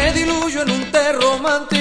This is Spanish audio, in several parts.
Me diluyo en un té romántico.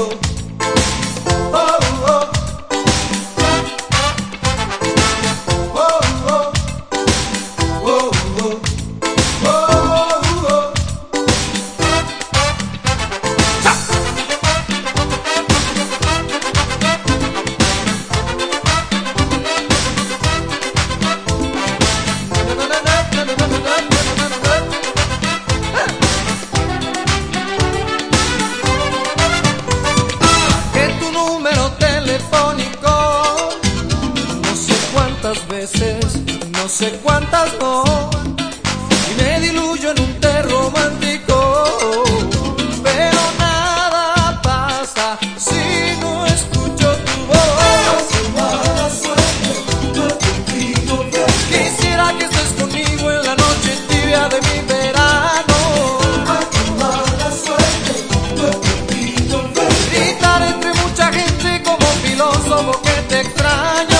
Oh. veces, no sé cuántas no, y me diluyo en un té romántico, pero nada pasa si no escucho tu voz. Quisiera que estés conmigo en la noche tibia de mi verano. suerte Gritar entre mucha gente como filósofo que te extraña.